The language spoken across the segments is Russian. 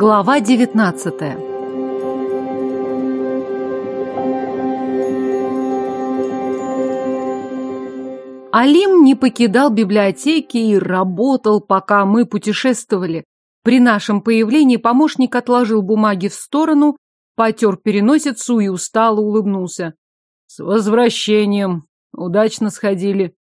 Глава 19 Алим не покидал библиотеки и работал, пока мы путешествовали. При нашем появлении помощник отложил бумаги в сторону, потер переносицу и устало улыбнулся. «С возвращением! Удачно сходили.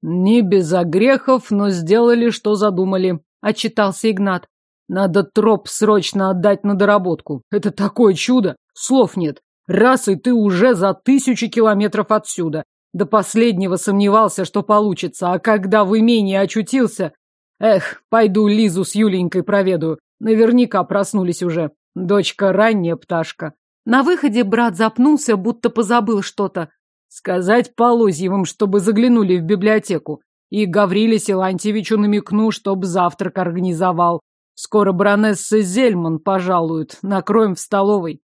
Не без огрехов, но сделали, что задумали», — отчитался Игнат. «Надо троп срочно отдать на доработку. Это такое чудо! Слов нет. Раз и ты уже за тысячи километров отсюда. До последнего сомневался, что получится, а когда в имении очутился... Эх, пойду Лизу с Юленькой проведу. Наверняка проснулись уже. Дочка ранняя пташка. На выходе брат запнулся, будто позабыл что-то. Сказать Полозьевым, чтобы заглянули в библиотеку. И Гавриле Силантьевичу намекну, чтоб завтрак организовал. Скоро баронесса Зельман пожалуют. Накроем в столовой.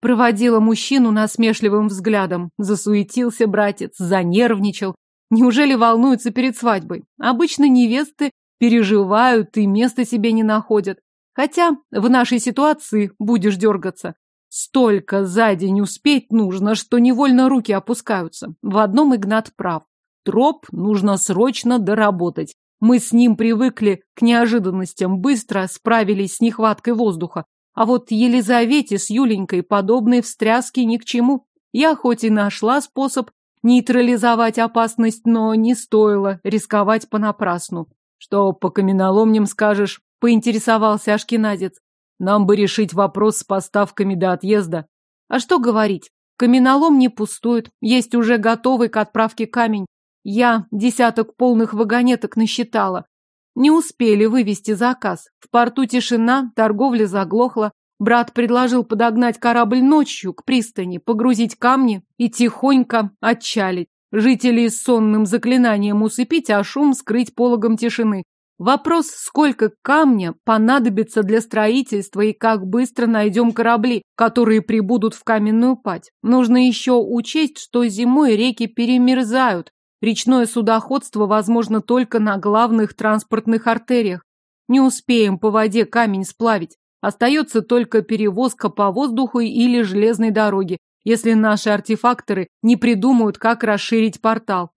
Проводила мужчину насмешливым взглядом. Засуетился братец, занервничал. Неужели волнуется перед свадьбой? Обычно невесты переживают и места себе не находят. Хотя в нашей ситуации будешь дергаться. Столько за день успеть нужно, что невольно руки опускаются. В одном Игнат прав. Троп нужно срочно доработать. Мы с ним привыкли к неожиданностям, быстро справились с нехваткой воздуха. А вот Елизавете с Юленькой подобные встряски ни к чему. Я хоть и нашла способ нейтрализовать опасность, но не стоило рисковать понапрасну. Что по каменоломням скажешь? Поинтересовался Ашкиназец. Нам бы решить вопрос с поставками до отъезда. А что говорить? Каменолом не пустует, есть уже готовый к отправке камень. Я десяток полных вагонеток насчитала. Не успели вывести заказ. В порту тишина, торговля заглохла. Брат предложил подогнать корабль ночью к пристани, погрузить камни и тихонько отчалить. Жителей с сонным заклинанием усыпить, а шум скрыть пологом тишины. Вопрос, сколько камня понадобится для строительства и как быстро найдем корабли, которые прибудут в каменную пать. Нужно еще учесть, что зимой реки перемерзают. Речное судоходство возможно только на главных транспортных артериях. Не успеем по воде камень сплавить. Остается только перевозка по воздуху или железной дороге, если наши артефакторы не придумают, как расширить портал.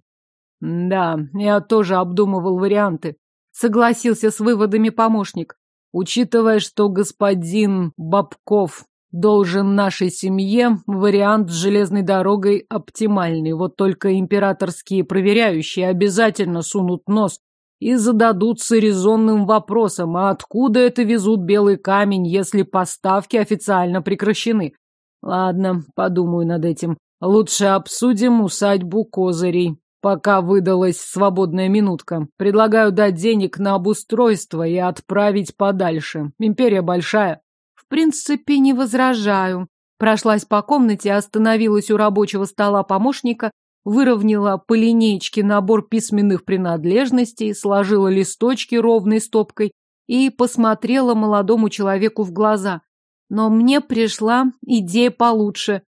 Да, я тоже обдумывал варианты согласился с выводами помощник. Учитывая, что господин Бабков должен нашей семье, вариант с железной дорогой оптимальный. Вот только императорские проверяющие обязательно сунут нос и зададутся резонным вопросом, а откуда это везут белый камень, если поставки официально прекращены? Ладно, подумаю над этим. Лучше обсудим усадьбу Козырей. Пока выдалась свободная минутка. Предлагаю дать денег на обустройство и отправить подальше. Империя большая. Принципе, не возражаю. Прошлась по комнате, остановилась у рабочего стола помощника, выровняла по линеечке набор письменных принадлежностей, сложила листочки ровной стопкой и посмотрела молодому человеку в глаза. Но мне пришла идея получше.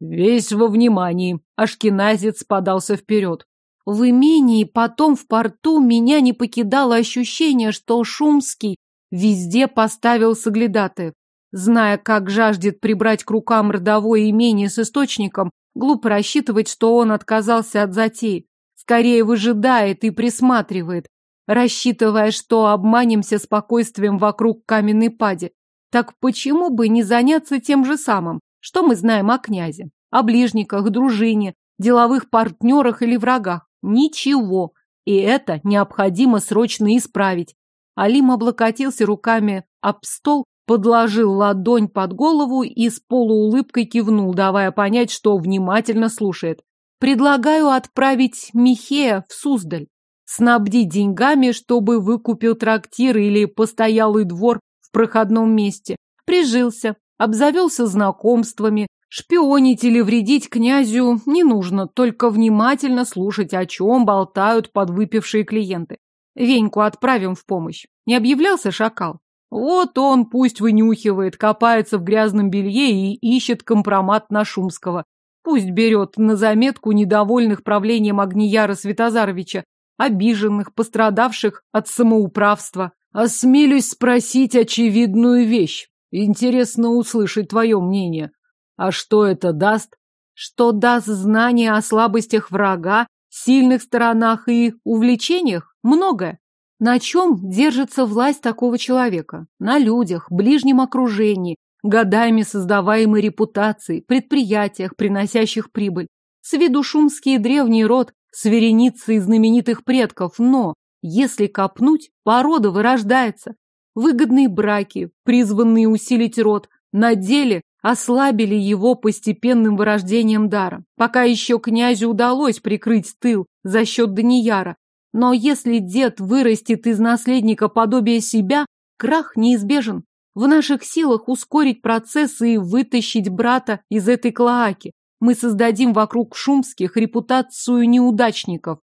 Весь во внимании. Ашкеназец подался вперед. В имении, потом в порту меня не покидало ощущение, что Шумский везде поставил соглядатаев. Зная, как жаждет прибрать к рукам родовое имение с источником, глупо рассчитывать, что он отказался от затеи. Скорее выжидает и присматривает, рассчитывая, что обманемся спокойствием вокруг каменной пади. Так почему бы не заняться тем же самым? Что мы знаем о князе? О ближниках, дружине, деловых партнерах или врагах? Ничего. И это необходимо срочно исправить. Алим облокотился руками об стол, подложил ладонь под голову и с полуулыбкой кивнул, давая понять, что внимательно слушает. Предлагаю отправить Михея в Суздаль. Снабдить деньгами, чтобы выкупил трактир или постоялый двор в проходном месте. Прижился, обзавелся знакомствами, Шпионить или вредить князю не нужно, только внимательно слушать, о чем болтают подвыпившие клиенты. Веньку отправим в помощь. Не объявлялся шакал? Вот он пусть вынюхивает, копается в грязном белье и ищет компромат на Шумского. Пусть берет на заметку недовольных правлением Агнияра Святозаровича, обиженных, пострадавших от самоуправства. Осмелюсь спросить очевидную вещь. Интересно услышать твое мнение. А что это даст? Что даст знание о слабостях врага, сильных сторонах и увлечениях? Многое. На чем держится власть такого человека? На людях, ближнем окружении, годами создаваемой репутации, предприятиях, приносящих прибыль. С виду шумский древний род с вереницей знаменитых предков, но, если копнуть, порода вырождается. Выгодные браки, призванные усилить род, на деле ослабили его постепенным вырождением дара. Пока еще князю удалось прикрыть тыл за счет Данияра. Но если дед вырастет из наследника подобие себя, крах неизбежен. В наших силах ускорить процесс и вытащить брата из этой клоаки. Мы создадим вокруг шумских репутацию неудачников.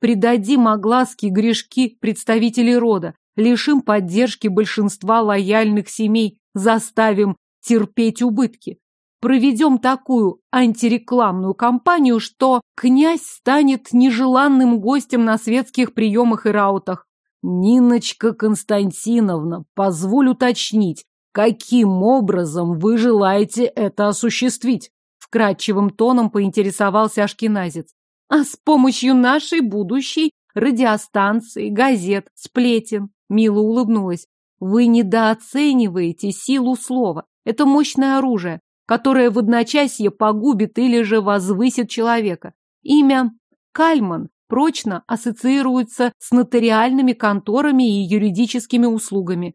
Придадим огласки грешки представителей рода, лишим поддержки большинства лояльных семей, заставим терпеть убытки. Проведем такую антирекламную кампанию, что князь станет нежеланным гостем на светских приемах и раутах. Ниночка Константиновна, позволь уточнить, каким образом вы желаете это осуществить? Вкрадчивым тоном поинтересовался Ашкиназец. А с помощью нашей будущей радиостанции, газет, сплетен. Мила улыбнулась. Вы недооцениваете силу слова. Это мощное оружие, которое в одночасье погубит или же возвысит человека. Имя Кальман прочно ассоциируется с нотариальными конторами и юридическими услугами.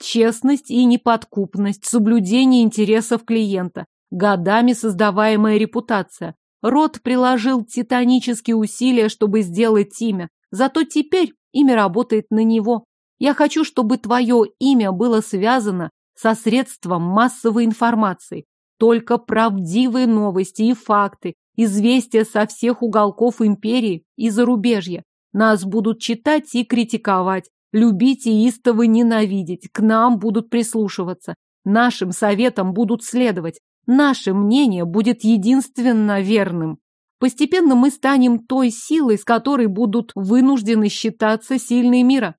Честность и неподкупность, соблюдение интересов клиента, годами создаваемая репутация. Род приложил титанические усилия, чтобы сделать имя, зато теперь имя работает на него. Я хочу, чтобы твое имя было связано со средством массовой информации. Только правдивые новости и факты, известия со всех уголков империи и зарубежья. Нас будут читать и критиковать, любить и истово ненавидеть, к нам будут прислушиваться, нашим советам будут следовать, наше мнение будет единственно верным. Постепенно мы станем той силой, с которой будут вынуждены считаться сильные мира.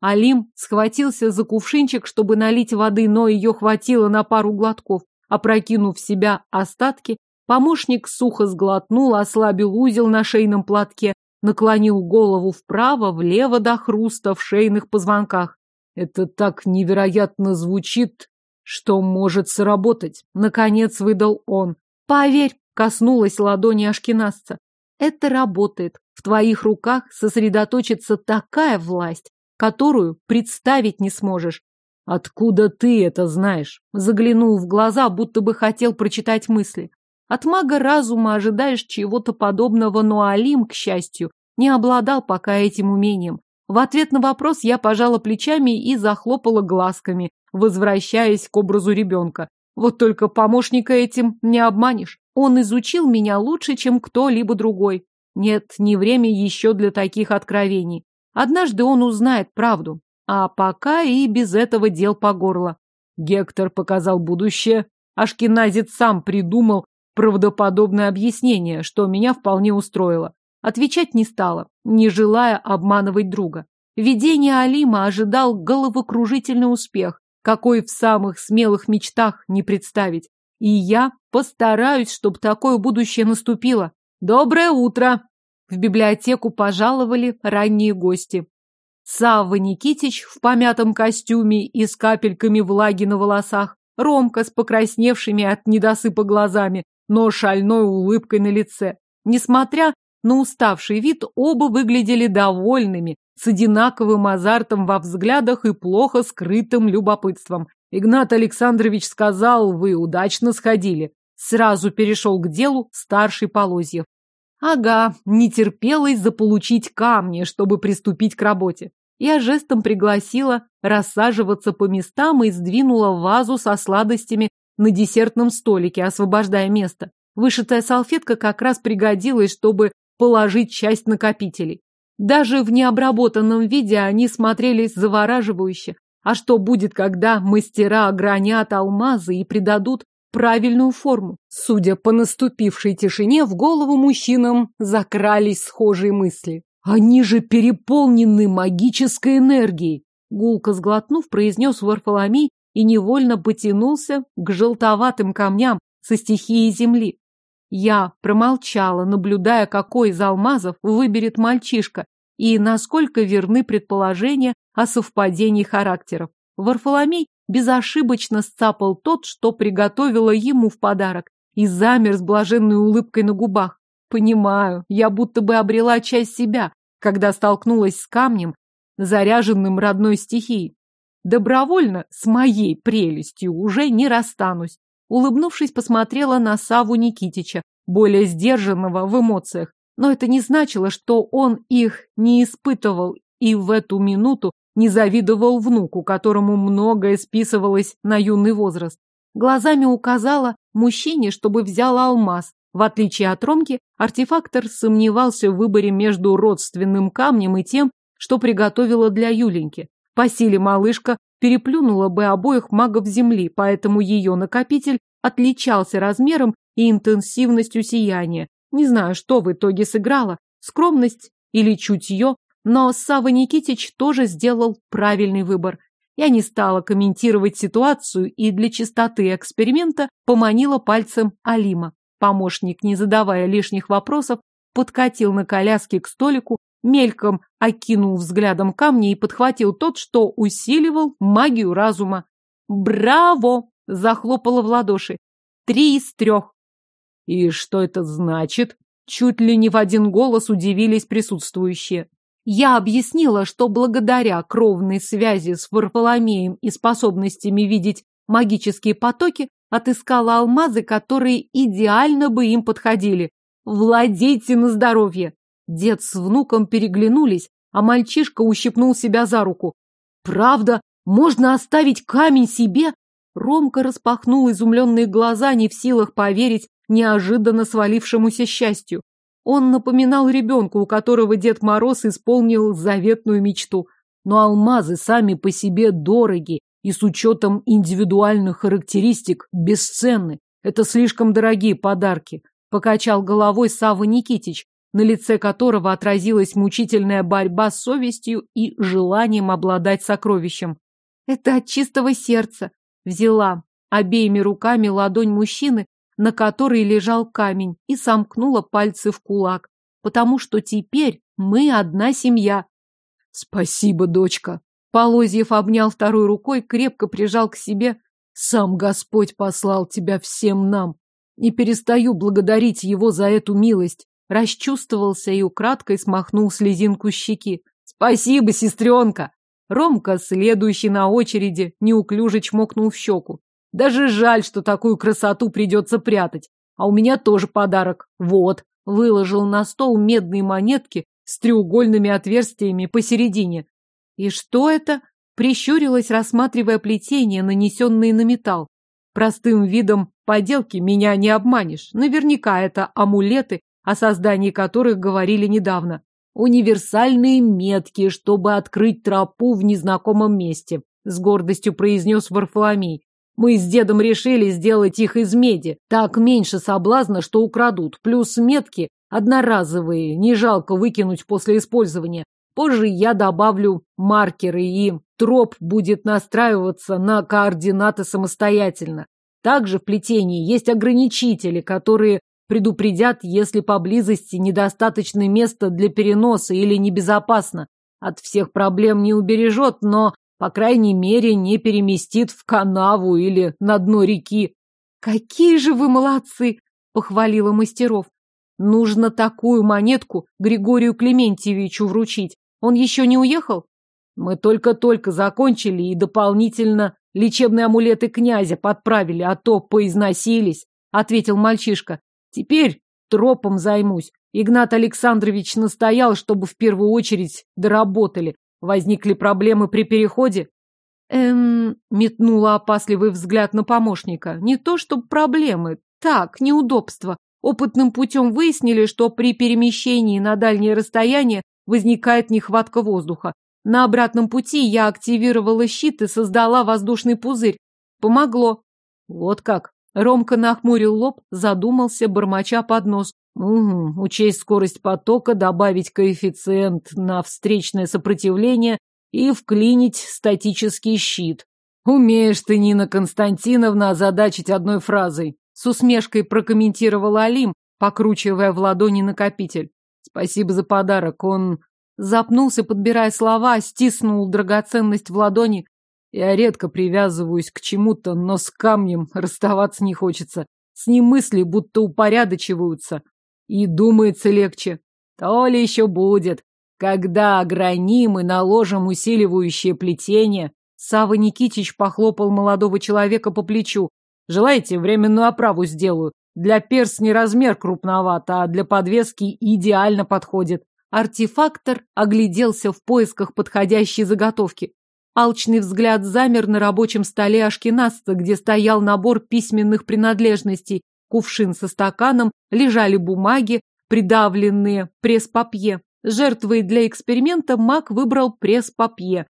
Алим схватился за кувшинчик, чтобы налить воды, но ее хватило на пару глотков. Опрокинув в себя остатки, помощник сухо сглотнул, ослабил узел на шейном платке, наклонил голову вправо, влево до хруста в шейных позвонках. Это так невероятно звучит, что может сработать. Наконец выдал он. Поверь, коснулась ладони Ашкинасца. Это работает. В твоих руках сосредоточится такая власть, которую представить не сможешь. Откуда ты это знаешь? Заглянул в глаза, будто бы хотел прочитать мысли. От мага разума ожидаешь чего-то подобного, но Алим, к счастью, не обладал пока этим умением. В ответ на вопрос я пожала плечами и захлопала глазками, возвращаясь к образу ребенка. Вот только помощника этим не обманешь. Он изучил меня лучше, чем кто-либо другой. Нет, не время еще для таких откровений. Однажды он узнает правду, а пока и без этого дел по горло. Гектор показал будущее. Ашкеназец сам придумал правдоподобное объяснение, что меня вполне устроило. Отвечать не стала, не желая обманывать друга. Видение Алима ожидал головокружительный успех, какой в самых смелых мечтах не представить. И я постараюсь, чтобы такое будущее наступило. Доброе утро! В библиотеку пожаловали ранние гости. Савва Никитич в помятом костюме и с капельками влаги на волосах, Ромка с покрасневшими от недосыпа глазами, но шальной улыбкой на лице. Несмотря на уставший вид, оба выглядели довольными, с одинаковым азартом во взглядах и плохо скрытым любопытством. Игнат Александрович сказал, вы удачно сходили. Сразу перешел к делу старший Полозьев. Ага, не терпелось заполучить камни, чтобы приступить к работе. Я жестом пригласила рассаживаться по местам и сдвинула вазу со сладостями на десертном столике, освобождая место. Вышитая салфетка как раз пригодилась, чтобы положить часть накопителей. Даже в необработанном виде они смотрелись завораживающе. А что будет, когда мастера огранят алмазы и придадут правильную форму. Судя по наступившей тишине, в голову мужчинам закрались схожие мысли. Они же переполнены магической энергией. Гулко сглотнув, произнес Варфоломей и невольно потянулся к желтоватым камням со стихией земли. Я промолчала, наблюдая, какой из алмазов выберет мальчишка и насколько верны предположения о совпадении характеров. Варфоломей безошибочно сцапал тот, что приготовила ему в подарок, и замер с блаженной улыбкой на губах. Понимаю, я будто бы обрела часть себя, когда столкнулась с камнем, заряженным родной стихией. Добровольно с моей прелестью уже не расстанусь. Улыбнувшись, посмотрела на Саву Никитича, более сдержанного в эмоциях. Но это не значило, что он их не испытывал и в эту минуту не завидовал внуку, которому многое списывалось на юный возраст. Глазами указала мужчине, чтобы взял алмаз. В отличие от Ромки, артефактор сомневался в выборе между родственным камнем и тем, что приготовила для Юленьки. По силе малышка переплюнула бы обоих магов Земли, поэтому ее накопитель отличался размером и интенсивностью сияния. Не знаю, что в итоге сыграло, скромность или чутье, но Сава Никитич тоже сделал правильный выбор. Я не стала комментировать ситуацию и для чистоты эксперимента поманила пальцем Алима. Помощник, не задавая лишних вопросов, подкатил на коляске к столику, мельком окинул взглядом камни и подхватил тот, что усиливал магию разума. «Браво!» – захлопала в ладоши. «Три из трех!» «И что это значит?» Чуть ли не в один голос удивились присутствующие. Я объяснила, что благодаря кровной связи с Варфоломеем и способностями видеть магические потоки отыскала алмазы, которые идеально бы им подходили. Владейте на здоровье! Дед с внуком переглянулись, а мальчишка ущипнул себя за руку. «Правда? Можно оставить камень себе?» Ромка распахнул изумленные глаза, не в силах поверить неожиданно свалившемуся счастью. Он напоминал ребенку, у которого Дед Мороз исполнил заветную мечту. Но алмазы сами по себе дороги и с учетом индивидуальных характеристик бесценны. Это слишком дорогие подарки. Покачал головой Сава Никитич, на лице которого отразилась мучительная борьба с совестью и желанием обладать сокровищем. Это от чистого сердца. Взяла обеими руками ладонь мужчины, на которой лежал камень, и сомкнула пальцы в кулак, потому что теперь мы одна семья. Спасибо, дочка. Полозьев обнял второй рукой, крепко прижал к себе. Сам Господь послал тебя всем нам. Не перестаю благодарить его за эту милость расчувствовался и украдкой смахнул слезинку щеки. «Спасибо, сестренка!» Ромка, следующий на очереди, неуклюже чмокнул в щеку. «Даже жаль, что такую красоту придется прятать. А у меня тоже подарок. Вот!» Выложил на стол медные монетки с треугольными отверстиями посередине. «И что это?» Прищурилась, рассматривая плетение, нанесенные на металл. Простым видом поделки меня не обманешь. Наверняка это амулеты о создании которых говорили недавно. Универсальные метки, чтобы открыть тропу в незнакомом месте, с гордостью произнес Варфоломей. Мы с дедом решили сделать их из меди. Так меньше соблазна, что украдут. Плюс метки одноразовые, не жалко выкинуть после использования. Позже я добавлю маркеры, и троп будет настраиваться на координаты самостоятельно. Также в плетении есть ограничители, которые Предупредят, если поблизости недостаточно места для переноса или небезопасно. От всех проблем не убережет, но, по крайней мере, не переместит в канаву или на дно реки. «Какие же вы молодцы!» — похвалила мастеров. «Нужно такую монетку Григорию Клементьевичу вручить. Он еще не уехал?» «Мы только-только закончили и дополнительно лечебные амулеты князя подправили, а то поизносились», — ответил мальчишка. Теперь тропом займусь. Игнат Александрович настоял, чтобы в первую очередь доработали. Возникли проблемы при переходе? Эм, метнула опасливый взгляд на помощника. Не то чтобы проблемы, так, неудобства. Опытным путем выяснили, что при перемещении на дальнее расстояние возникает нехватка воздуха. На обратном пути я активировала щит и создала воздушный пузырь. Помогло. Вот как. Ромка нахмурил лоб, задумался, бормоча под нос. Угу, учесть скорость потока, добавить коэффициент на встречное сопротивление и вклинить статический щит. Умеешь ты, Нина Константиновна, озадачить одной фразой. С усмешкой прокомментировала Алим, покручивая в ладони накопитель. Спасибо за подарок. Он запнулся, подбирая слова, стиснул драгоценность в ладони. Я редко привязываюсь к чему-то, но с камнем расставаться не хочется. С ним мысли будто упорядочиваются. И думается легче. То ли еще будет. Когда ограним и наложим усиливающее плетение, Сава Никитич похлопал молодого человека по плечу. Желаете, временную оправу сделаю. Для перстни размер крупноват, а для подвески идеально подходит. Артефактор огляделся в поисках подходящей заготовки. Алчный взгляд замер на рабочем столе Ашкенаста, где стоял набор письменных принадлежностей. Кувшин со стаканом, лежали бумаги, придавленные пресс-папье. Жертвой для эксперимента маг выбрал пресс-папье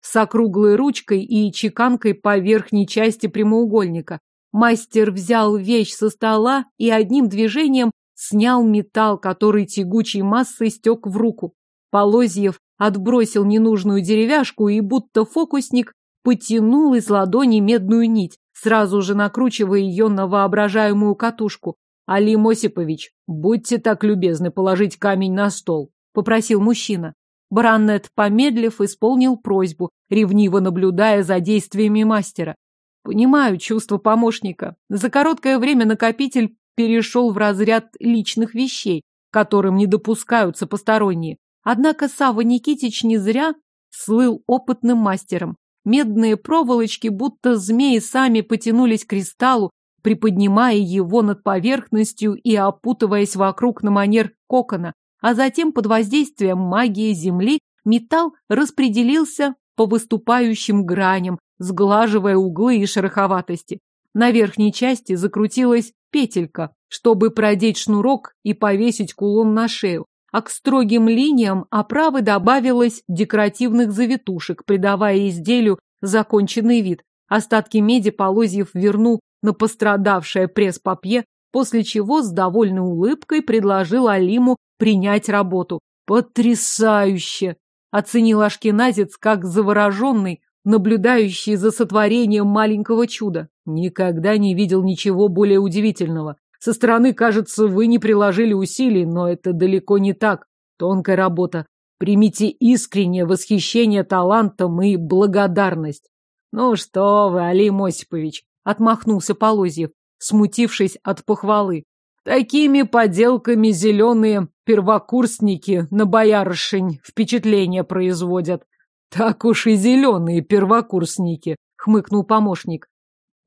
с округлой ручкой и чеканкой по верхней части прямоугольника. Мастер взял вещь со стола и одним движением снял металл, который тягучей массой стек в руку. Полозьев отбросил ненужную деревяшку и, будто фокусник, потянул из ладони медную нить, сразу же накручивая ее на воображаемую катушку. «Алим Осипович, будьте так любезны положить камень на стол», — попросил мужчина. Браннет, помедлив, исполнил просьбу, ревниво наблюдая за действиями мастера. Понимаю чувство помощника. За короткое время накопитель перешел в разряд личных вещей, которым не допускаются посторонние. Однако Сава Никитич не зря слыл опытным мастером. Медные проволочки, будто змеи, сами потянулись к кристаллу, приподнимая его над поверхностью и опутываясь вокруг на манер кокона, а затем под воздействием магии Земли металл распределился по выступающим граням, сглаживая углы и шероховатости. На верхней части закрутилась петелька, чтобы продеть шнурок и повесить кулон на шею, а к строгим линиям оправы добавилось декоративных завитушек, придавая изделию законченный вид. Остатки меди Полозьев вернул на пострадавшее пресс-папье, после чего с довольной улыбкой предложил Алиму принять работу. «Потрясающе!» — оценил Ашкеназец как завороженный, наблюдающий за сотворением маленького чуда. «Никогда не видел ничего более удивительного. Со стороны, кажется, вы не приложили усилий, но это далеко не так. Тонкая работа. Примите искреннее восхищение талантом и благодарность. Ну что вы, Алим Осипович, отмахнулся Полозьев, смутившись от похвалы. Такими поделками зеленые первокурсники на боярышень впечатление производят. Так уж и зеленые первокурсники, хмыкнул помощник.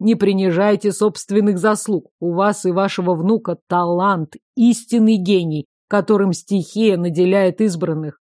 Не принижайте собственных заслуг. У вас и вашего внука талант, истинный гений, которым стихия наделяет избранных.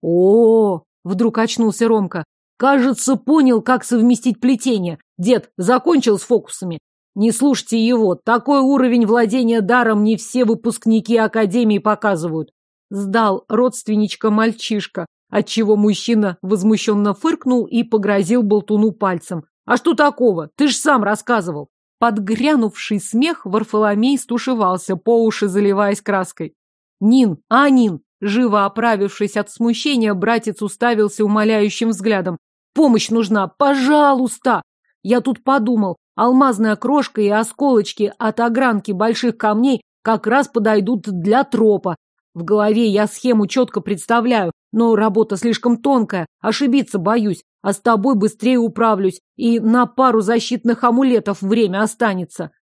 О, -о, -о вдруг очнулся Ромка. Кажется, понял, как совместить плетение. Дед закончил с фокусами. Не слушайте его. Такой уровень владения даром не все выпускники академии показывают. Сдал родственничка мальчишка, отчего мужчина возмущенно фыркнул и погрозил болтуну пальцем. А что такого? Ты ж сам рассказывал. Подгрянувший смех Варфоломей стушевался, по уши заливаясь краской. Нин, а Нин! Живо оправившись от смущения, братец уставился умоляющим взглядом. Помощь нужна, пожалуйста! Я тут подумал, алмазная крошка и осколочки от огранки больших камней как раз подойдут для тропа. В голове я схему четко представляю, но работа слишком тонкая, ошибиться боюсь а с тобой быстрее управлюсь, и на пару защитных амулетов время останется.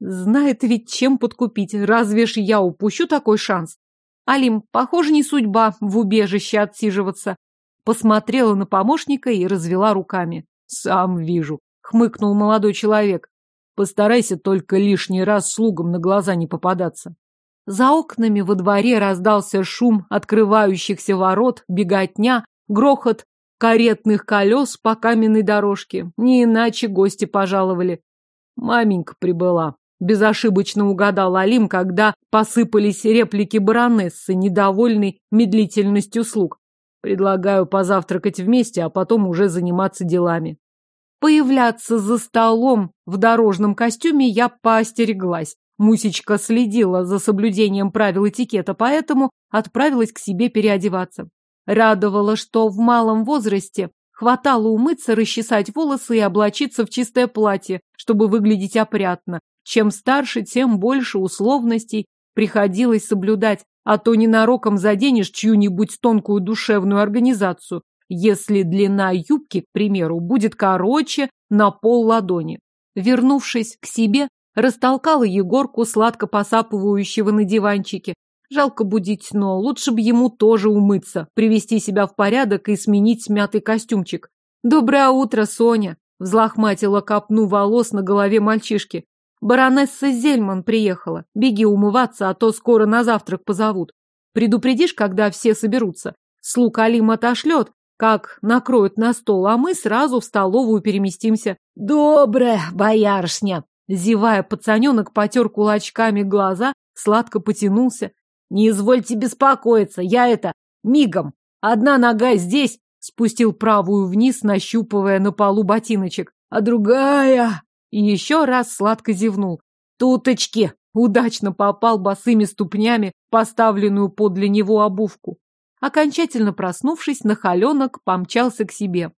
Знает ведь, чем подкупить, разве ж я упущу такой шанс? Алим, похоже, не судьба в убежище отсиживаться. Посмотрела на помощника и развела руками. Сам вижу, хмыкнул молодой человек. Постарайся только лишний раз слугам на глаза не попадаться. За окнами во дворе раздался шум открывающихся ворот, беготня, грохот каретных колес по каменной дорожке. Не иначе гости пожаловали. Маменька прибыла. Безошибочно угадал Алим, когда посыпались реплики баронессы, недовольной медлительностью слуг. Предлагаю позавтракать вместе, а потом уже заниматься делами. Появляться за столом в дорожном костюме я поостереглась. Мусечка следила за соблюдением правил этикета, поэтому отправилась к себе переодеваться. Радовало, что в малом возрасте Хватало умыться, расчесать волосы и облачиться в чистое платье, чтобы выглядеть опрятно. Чем старше, тем больше условностей приходилось соблюдать, а то ненароком заденешь чью-нибудь тонкую душевную организацию, если длина юбки, к примеру, будет короче на пол ладони. Вернувшись к себе, растолкала Егорку, сладко посапывающего на диванчике. Жалко будить, но лучше бы ему тоже умыться, привести себя в порядок и сменить смятый костюмчик. «Доброе утро, Соня!» — взлохматила копну волос на голове мальчишки. «Баронесса Зельман приехала. Беги умываться, а то скоро на завтрак позовут. Предупредишь, когда все соберутся. Слуг Алим отошлет, как накроют на стол, а мы сразу в столовую переместимся. Доброе, боярышня! Зевая, пацаненок потер кулачками глаза, сладко потянулся. Не извольте беспокоиться, я это, мигом. Одна нога здесь, спустил правую вниз, нащупывая на полу ботиночек, а другая... И еще раз сладко зевнул. Туточки! Удачно попал босыми ступнями поставленную подле него обувку. Окончательно проснувшись, нахаленок помчался к себе.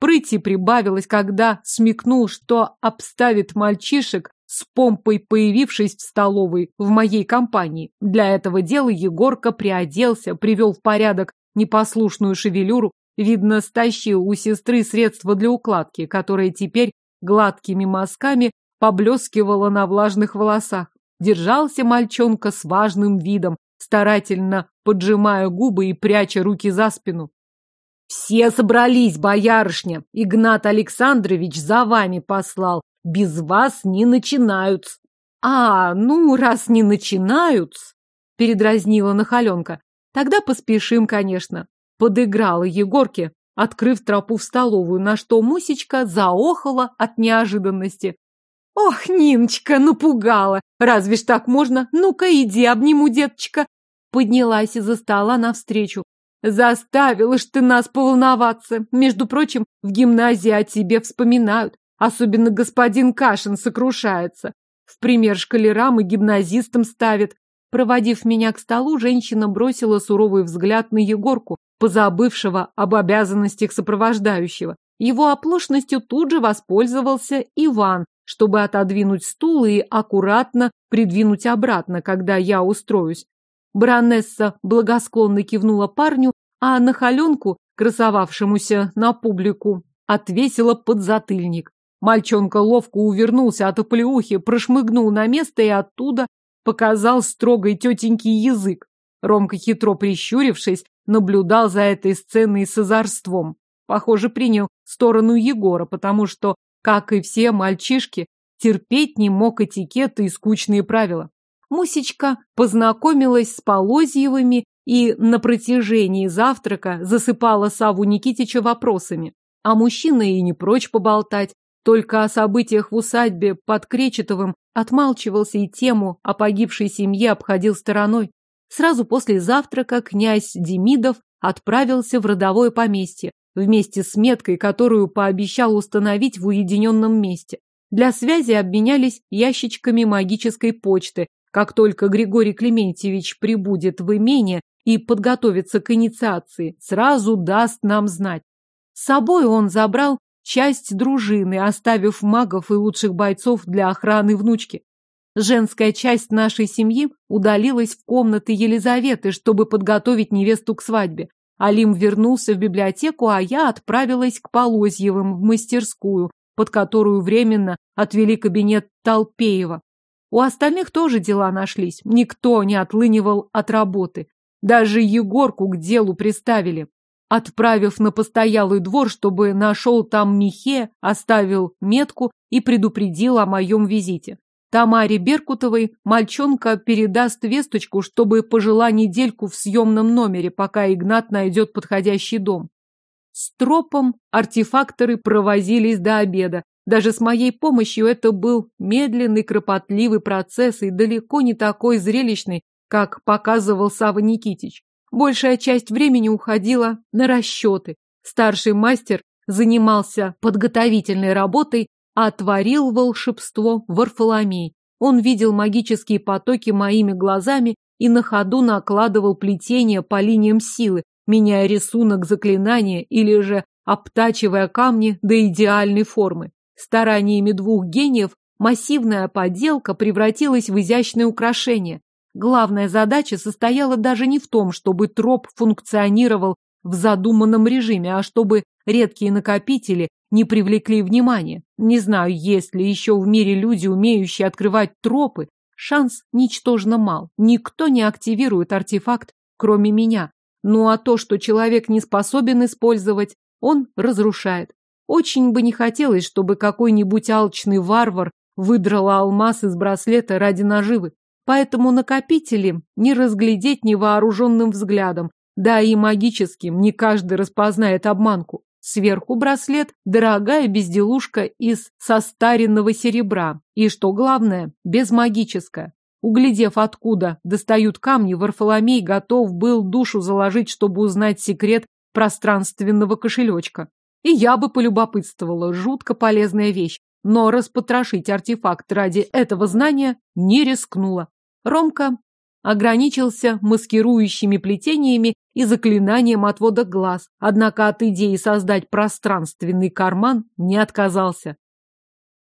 Прыти прибавилось, когда смекнул, что обставит мальчишек с помпой, появившись в столовой в моей компании. Для этого дела Егорка приоделся, привел в порядок непослушную шевелюру, видно, стащил у сестры средства для укладки, которое теперь гладкими мазками поблескивало на влажных волосах. Держался мальчонка с важным видом, старательно поджимая губы и пряча руки за спину. «Все собрались, боярышня! Игнат Александрович за вами послал. Без вас не начинают!» «А, ну, раз не начинают!» — передразнила Нахаленка. «Тогда поспешим, конечно!» Подыграла Егорке, открыв тропу в столовую, на что Мусечка заохала от неожиданности. «Ох, Ниночка, напугала! Разве ж так можно? Ну-ка, иди, обниму, деточка!» Поднялась из-за стола навстречу. «Заставила ты нас поволноваться. Между прочим, в гимназии о тебе вспоминают. Особенно господин Кашин сокрушается. В пример шкалерам и гимназистам ставит. Проводив меня к столу, женщина бросила суровый взгляд на Егорку, позабывшего об обязанностях сопровождающего. Его оплошностью тут же воспользовался Иван, чтобы отодвинуть стул и аккуратно придвинуть обратно, когда я устроюсь. Баронесса благосклонно кивнула парню, а на холенку, красовавшемуся на публику, отвесила подзатыльник. Мальчонка ловко увернулся от оплеухи, прошмыгнул на место и оттуда показал строгой тетенький язык. Ромка, хитро прищурившись, наблюдал за этой сценой с озорством. Похоже, принял сторону Егора, потому что как и все мальчишки, терпеть не мог этикеты и скучные правила. Мусечка познакомилась с Полозьевыми и на протяжении завтрака засыпала Саву Никитича вопросами. А мужчина и не прочь поболтать, только о событиях в усадьбе под Кречетовым отмалчивался и тему о погибшей семье обходил стороной. Сразу после завтрака князь Демидов отправился в родовое поместье, вместе с меткой, которую пообещал установить в уединенном месте. Для связи обменялись ящичками магической почты. Как только Григорий Клементьевич прибудет в имение и подготовится к инициации, сразу даст нам знать. С собой он забрал часть дружины, оставив магов и лучших бойцов для охраны внучки. Женская часть нашей семьи удалилась в комнаты Елизаветы, чтобы подготовить невесту к свадьбе. Алим вернулся в библиотеку, а я отправилась к Полозьевым в мастерскую, под которую временно отвели кабинет Толпеева. У остальных тоже дела нашлись, никто не отлынивал от работы. Даже Егорку к делу приставили. Отправив на постоялый двор, чтобы нашел там Михе, оставил метку и предупредил о моем визите. Тамаре Беркутовой мальчонка передаст весточку, чтобы пожила недельку в съемном номере, пока Игнат найдет подходящий дом. С тропом артефакторы провозились до обеда. Даже с моей помощью это был медленный, кропотливый процесс и далеко не такой зрелищный, как показывал Сава Никитич. Большая часть времени уходила на расчеты. Старший мастер занимался подготовительной работой, а творил волшебство Варфоломей. Он видел магические потоки моими глазами и на ходу накладывал плетение по линиям силы, меняя рисунок заклинания или же обтачивая камни до идеальной формы. Стараниями двух гениев массивная поделка превратилась в изящное украшение. Главная задача состояла даже не в том, чтобы троп функционировал в задуманном режиме, а чтобы редкие накопители не привлекли внимания. Не знаю, есть ли еще в мире люди, умеющие открывать тропы. Шанс ничтожно мал. Никто не активирует артефакт, кроме меня. Ну а то, что человек не способен использовать, он разрушает. Очень бы не хотелось, чтобы какой-нибудь алчный варвар выдрал алмаз из браслета ради наживы. Поэтому накопители не разглядеть невооруженным взглядом, да и магическим не каждый распознает обманку. Сверху браслет – дорогая безделушка из состаренного серебра. И, что главное, безмагическая. Углядев, откуда достают камни, Варфоломей готов был душу заложить, чтобы узнать секрет пространственного кошелечка. И я бы полюбопытствовала, жутко полезная вещь, но распотрошить артефакт ради этого знания не рискнула. Ромка ограничился маскирующими плетениями и заклинанием отвода глаз, однако от идеи создать пространственный карман не отказался.